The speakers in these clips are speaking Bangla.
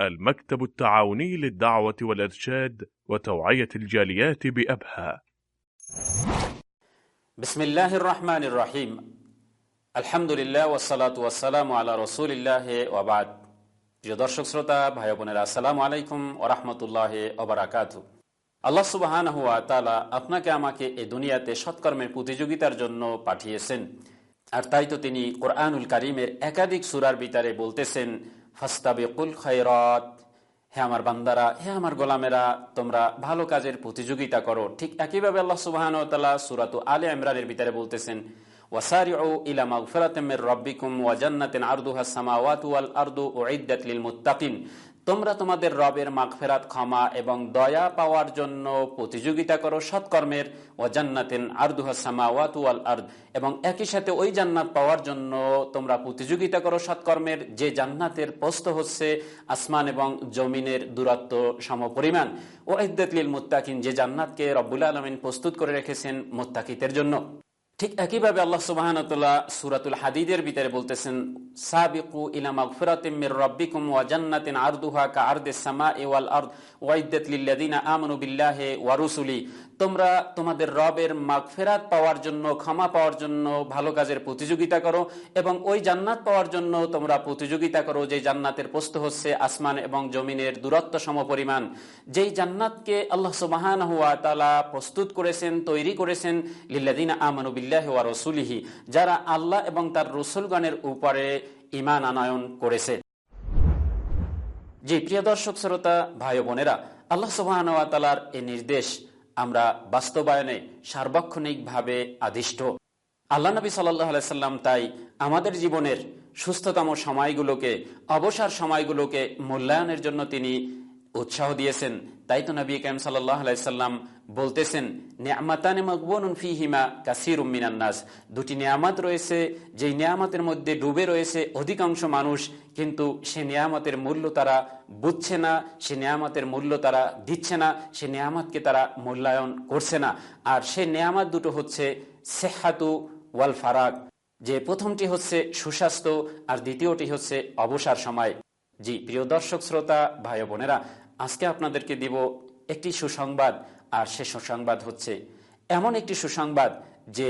المكتب التعاوني للدعوة والإرشاد وتوعية الجاليات بأبها بسم الله الرحمن الرحيم الحمد لله والصلاة والسلام على رسول الله وبعد প্রিয় দর্শক শ্রোতা ভাই বোনেরা আসসালামু আলাইকুম ওরহমতুল্লাহ ওবরাকাতু আল্লাহ সুবাহ আপনাকে আমাকে এই দুনিয়াতে সৎকর্মের প্রতিযোগিতার জন্য পাঠিয়েছেন আর তাই তো তিনি কোরআনুল কারিমের একাধিক সুরার বিতারে বলতেছেন ফাস্তাবেকুল খৈরত হে আমার বান্দারা, হে আমার গোলামেরা, তোমরা ভালো কাজের প্রতিযোগিতা করো। ঠিক একইভাবে আল্লাহ সুবাহন সুরাত আলে ইমরানের ভিতরে বলতেছেন, ওয়াসারিউ ইলা মাগফিরাতিম মির রাব্বিকুম ওয়া জান্নাতিন আরদুহা সামাওয়াতু ওয়াল আরদু উইদ্দাত লিল মুত্তাকিন। তোমরা তোমাদের রবের মাগফেরাত ক্ষমা এবং দয়া পাওয়ার জন্য প্রতিযোগিতা করো সৎকর্মের। ও জান্নাতেন আর্দুহা সামাওয়াত ওয়াল আর্দ। এবং একই সাথে ওই জান্নাত পাওয়ার জন্য তোমরা প্রতিযোগিতা করো সৎকর্মের। যে জান্নাতের পোস্ত হচ্ছে আসমান এবং জমিনের দূরত্ব সমপরিমাণ। ও ইদ্দাতলিল মুত্তাকিন, যে জান্নাতকে রব্বুল আলমিন প্রস্তুত করে রেখেছেন মুত্তাকিতের জন্য। ঠিক একইভাবে আল্লাহ সুবাহানতুল্লাহ সুরাতুল হাদিদের ভিতরে বলতেছেন, সাবিকু ইলা মাগফিরাতিম মির রাব্বিকুম ওয়া জান্নাতিন আরদুহা কা আরদিস সামাই ওয়াল আরদ ওয়াইদ্দাত লিল্লাযিনা আমানু বিল্লাহি ওয়া রুসুলি। তোমরা তোমাদের রবের মাগফিরাত পাওয়ার জন্য, ক্ষমা পাওয়ার জন্য ভালো কাজের প্রতিযোগিতা করো এবং ওই জান্নাত পাওয়ার জন্য তোমরা প্রতিযোগিতা করো যে জান্নাতের প্রস্ত হচ্ছে আসমান এবং জমিনের দূরত্ব সমপরিমাণ যেই জান্নাতকে আল্লাহ সুবহানাহু ওয়া তাআলা প্রস্তুত করেছেন, তৈরি করেছেন, লিল্লাযিনা আমানু বিল্লাহি ওয়া রাসূলিহি, যারা আল্লাহ এবং তার রসুলগণের উপরে ইমান আনয়ন করেছে। জি, প্রিয় দর্শক, শ্রোতা, ভাই বোনেরা, আল্লাহ সুবাহর এই নির্দেশ আমরা বাস্তবায়নে সার্বক্ষণিকভাবে আদিষ্ট। আল্লাহ নবী সাল্লাম তাই আমাদের জীবনের সুস্থতম সময়গুলোকে, অবসর সময়গুলোকে মূল্যায়নের জন্য তিনি উৎসাহ দিয়েছেন। তাই তো নবী কাইম সাল্লাম বলতেছেন, নিয়ামাতানে মকবনুন ফিহিমা কাসির উম্মিনান্নাস দুটি নিয়ামত রয়েছে, যেই নিয়ামতের মধ্যে ডুবে রয়েছে অধিকাংশ মানুষ, কিন্তু সে নিয়ামতের মূল্য তারা বুঝছে না, সে নিয়ামতের মূল্য তারা দিচ্ছে না, সে নিয়ামতকে তারা মূল্যায়ন করছে না। আর সে নিয়ামত দুটো হচ্ছে সেহাতু ওয়াল ফারাক, যে প্রথমটি হচ্ছে সুস্বাস্থ্য, আর দ্বিতীয়টি হচ্ছে অবসর সময়। জি, প্রিয় দর্শক, শ্রোতা, ভাই বোনেরা আজকে আপনাদেরকে দিব একটি সুসংবাদ, আর সে সুসংবাদ হচ্ছে এমন একটি সুসংবাদ যে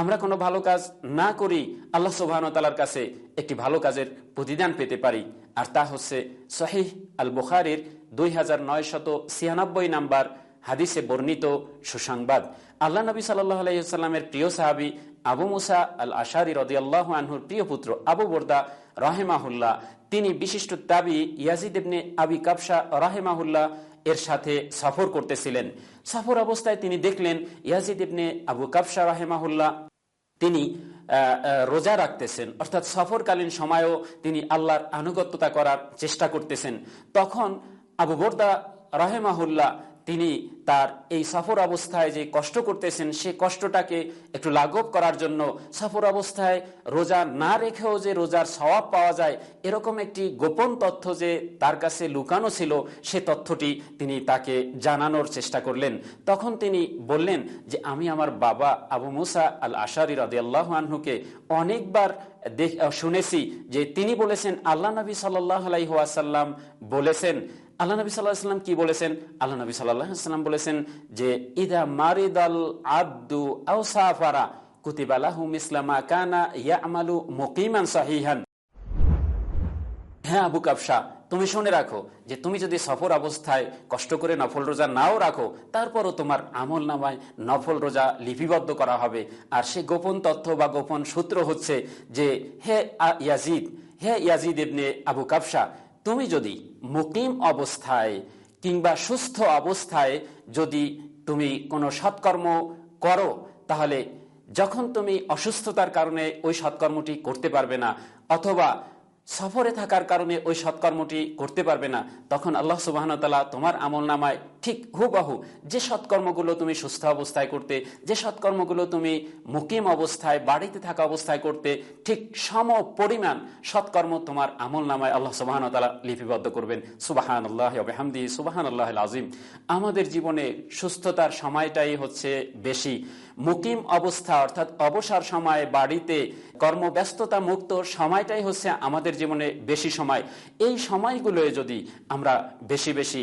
আমরা কোনো ভালো কাজ না করি, আল্লাহ সুবাহতালার কাছে একটি ভালো কাজের প্রতিদান পেতে পারি। আর তা হচ্ছে শহীহ আল বুখারির দুই হাজার নয়শত ছিয়ানব্বই নাম্বার হাদিসে বর্ণিত সুসংবাদ। আল্লাহ নবী সাল্লাহ আলাইসাল্লামের প্রিয় সাহাবি আবু মুসা আল আশারি রদিয়াল্লাহ আনহুর প্রিয় পুত্র আবু বর্দা রহেমাহুল্লাহ তিনি বিশিষ্ট দাবি ইয়াজিদ ইবনে আবি কাবসা রাহেমাহুল্লাহ এর সাথে সফর করতেছিলেন। সফর অবস্থায় তিনি দেখলেন ইয়াজিদ ইবনে আবু কাবসা রাহেমাহুল্লাহ তিনি রোজা রাখতেছেন। অর্থাৎ সফরকালীন সময়েও তিনি আল্লাহর আনুগত্যতা করার চেষ্টা করতেছেন। তখন আবু বর্দা রাহেমাহুল্লাহ তিনি তার এই সফর অবস্থায় যে কষ্ট করতেছেন, সে কষ্টটাকে একটু লাঘব করার জন্য সফর অবস্থায় রোজা না রেখেও যে রোজার স্বভাব পাওয়া যায়, এরকম একটি গোপন তথ্য যে তার কাছে লুকানো ছিল, সে তথ্যটি তিনি তাকে জানানোর চেষ্টা করলেন। তখন তিনি বললেন যে, আমি আমার বাবা আবু মুসা আল আশারি রদি আল্লাহ আনহুকে অনেকবার শুনেছি যে তিনি বলেছেন, আল্লাহ নবী সাল্লাহ আলাইহাসাল্লাম বলেছেন আল্লাহ নবী সাল্লাহাম কি বলেছেন? আল্লাহ নবী সাল্লাহ সাল্লাম বলেছেন যে, ইদা মারিদাল আব্দু আউসাফারা কুতিবালাহুম ইসলামা কানা ইয়া আমালু মুকিমান হ্যাঁ আবু কাবসা তুমি শুনে রাখো যে, তুমি যদি সফর অবস্থায় কষ্ট করে নফল রোজা নাও রাখো, তারপরও তোমার আমল নামায় নফল রোজা লিপিবদ্ধ করা হবে। আর সে গোপন তথ্য বা গোপন সূত্র হচ্ছে যে, হে ইয়াজিদ হে ইয়াজিদ ইবনে আবু কাবসা তুমি যদি মুকিম অবস্থায় কিংবা সুস্থ অবস্থায় যদি তুমি কোনো সৎকর্ম করো, তাহলে যখন তুমি অসুস্থতার কারণে ওই সৎকর্মটি করতে পারবে না, অথবা সফরে থাকার কারণে ওই সৎকর্মটি করতে পারবে না। তখন আল্লাহ সুবাহতাল্লাহ তোমার আমল নামায় ঠিক হুবাহু যে সৎকর্মগুলো তুমি সুস্থ অবস্থায় করতে, যে সৎকর্মগুলো তুমি মুকিম অবস্থায়, বাড়িতে থাকা অবস্থায় করতে, ঠিক সম পরিমাণ সৎকর্ম তোমার আমল নামায় আল্লাহ সুবাহান তালা লিপিবদ্ধ করবেন। সুবাহান আল্লাহ হামদি সুবাহান আল্লাহ আজিম আমাদের জীবনে সুস্থতার সময়টাই হচ্ছে বেশি। মুকিম অবস্থা অর্থাৎ অবসর সময়ে বাড়িতে কর্মব্যস্ততা মুক্ত সময়টাই হচ্ছে আমাদের জীবনে বেশি সময়। এই সময়গুলোয় যদি আমরা বেশি বেশি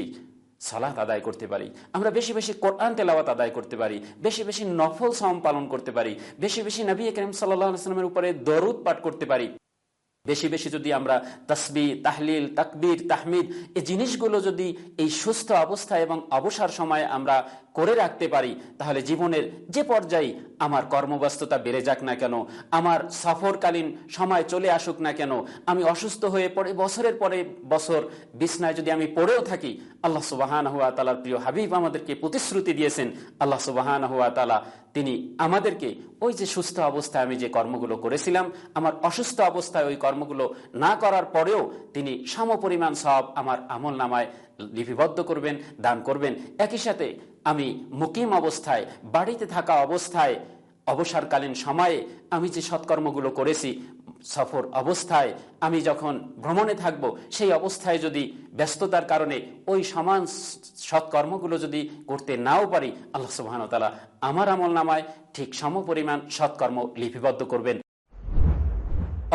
সালাত আদায় করতে পারি, আমরা বেশি বেশি কোরআন তেলাওয়াত আদায় করতে পারি, বেশি বেশি নফল সম পালন করতে পারি, বেশি বেশি নবী করিম সাল্লামের উপরে দরুদ পাঠ করতে পারি, বেশি বেশি যদি আমরা তসবি, তাহলিল, তাকবির, তাহমিদ, এই জিনিসগুলো যদি এই সুস্থ অবস্থা এবং অবসর সময়ে আমরা করে রাখতে পারি, তাহলে জীবনের যে পর্যায়ে আমার কর্মব্যস্ততা বেড়ে যাক না কেন, আমার সফরকালীন সময় চলে আসুক না কেন, আমি অসুস্থ হয়ে পড়ে বছরের পরে বছর বিছনায় যদি আমি পড়েও থাকি, আল্লাহ সুবাহান হুয়া তালার প্রিয় হাবিব আমাদেরকে প্রতিশ্রুতি দিয়েছেন, আল্লাহ সুবাহান হুয়া তালা তিনি আমাদেরকে ওই যে সুস্থ অবস্থায় আমি যে কর্মগুলো করেছিলাম, আমার অসুস্থ অবস্থায় ওই কর্মগুলো না করার পরেও তিনি সম পরিমাণ সব আমার আমল নামায় লিপিবদ্ধ করবেন, দান করবেন। একই সাথে আমি মুকিম অবস্থায়, বাড়িতে থাকা অবস্থায়, অবসরকালীন সময়ে আমি যে সৎকর্মগুলো করেছি, সফর অবস্থায় আমি যখন ভ্রমণে থাকব, সেই অবস্থায় যদি ব্যস্ততার কারণে ওই সমান সৎকর্মগুলো যদি করতে নাও পারি, আল্লাহ সুবাহতালা আমার আমল নামায় ঠিক সম পরিমাণ সৎকর্ম লিপিবদ্ধ করবেন।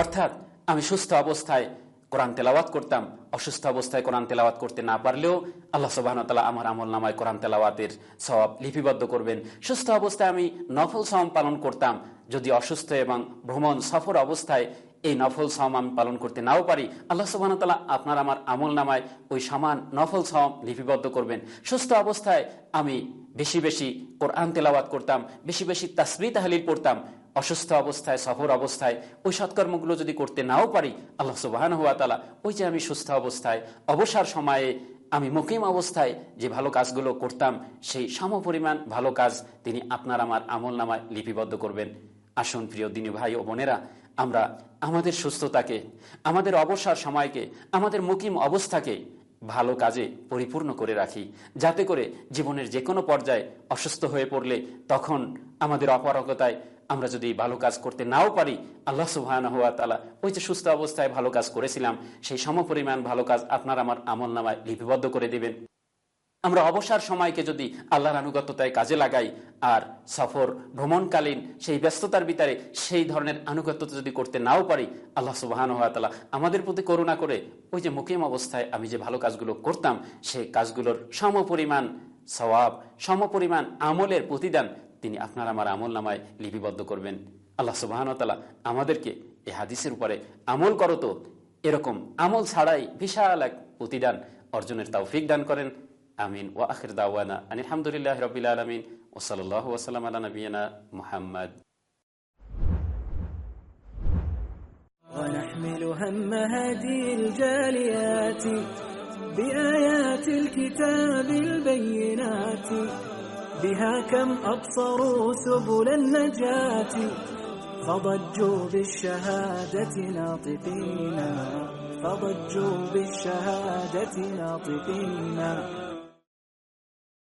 অর্থাৎ আমি সুস্থ অবস্থায় কোরআন তেলাওয়াত করতাম, অসুস্থ অবস্থায় কোরআন তেলাওয়াত করতে না পারলেও আল্লাহ সুবাহতাল্লাহ আমার আমল নামায় কোরআন তেলাওয়াতের সব লিপিবদ্ধ করবেন। সুস্থ অবস্থায় আমি নফল সম পালন করতাম, যদি অসুস্থ এবং ভ্রমণ সফর অবস্থায় এই নফল সম আমি পালন করতে নাও পারি, আল্লাহ সুবাহতাল্লাহ আপনার আমার আমল নামায় ওই সমান নফল সম লিপিবদ্ধ করবেন। সুস্থ অবস্থায় আমি বেশি বেশি কোরআন তেলাওয়াত করতাম, বেশি বেশি তাসবি তাহলিল পড়তাম অসুস্থ অবস্থায়, সফর অবস্থায়, ওই সৎকর্মগুলো যদি করতে নাও পারি, আল্লাহ সুবাহান হুয়া তালা ওই যে আমি সুস্থ অবস্থায়, অবসর সময়ে আমি মুকিম অবস্থায় যে ভালো কাজগুলো করতাম, সেই সম পরিমাণ ভালো কাজ তিনি আপনার আমার আমল নামায় লিপিবদ্ধ করবেন। আসুন প্রিয় দিনী ভাই ও বোনেরা, আমরা আমাদের সুস্থতাকে, আমাদের অবসর সময়কে, আমাদের মুকিম অবস্থাকে ভালো কাজে পরিপূর্ণ করে রাখি। যাতে করে জীবনের যে কোনো পর্যায়ে অসুস্থ হয়ে পড়লে তখন আমাদের অপারগতায় আমরা যদি ভালো কাজ করতে নাও পারি, আল্লাহ সুহান হুয়া তালা ওই যে সুস্থ অবস্থায় ভালো কাজ করেছিলাম, সেই সমপরিমাণ ভালো কাজ আপনার আমার আমল নামায় লিপিবদ্ধ করে দিবেন। আমরা অবসর সময়কে যদি আল্লাহর আনুগত্যতায় কাজে লাগাই, আর সফর ভ্রমণকালীন সেই ব্যস্ততার ভিতরে সেই ধরনের আনুগত্যতা যদি করতে নাও পারি, আল্লাহ সুবাহান হাতালা আমাদের প্রতি করুণা করে ওই যে মুকিম অবস্থায় আমি যে ভালো কাজগুলো করতাম সেই কাজগুলোর সমপরিমাণ সওয়াব, সমপরিমাণ আমলের প্রতিদান তিনি আপনার আমার আমল নামায় লিপিবদ্ধ করবেন আল্লাহ সুবাহানতালা আমাদেরকে এই হাদিসের উপরে আমল করো তো এরকম আমল ছাড়াই বিশাল এক প্রতিদান অর্জনের তৌফিক দান করেন আমিন ও আখির দাওয়ানা আলহামদুলিল্লাহ রবিল আলমিন ওসলাল্লাহ ওসালাম আলা নবীনা মুহাম্মদ ونحمل هم هذه الجاليات بآيات الكتاب البينات بها كم أبصروا سبل النجاة فضجوا بالشهادة ناطقين فضجوا بالشهادة ناطقين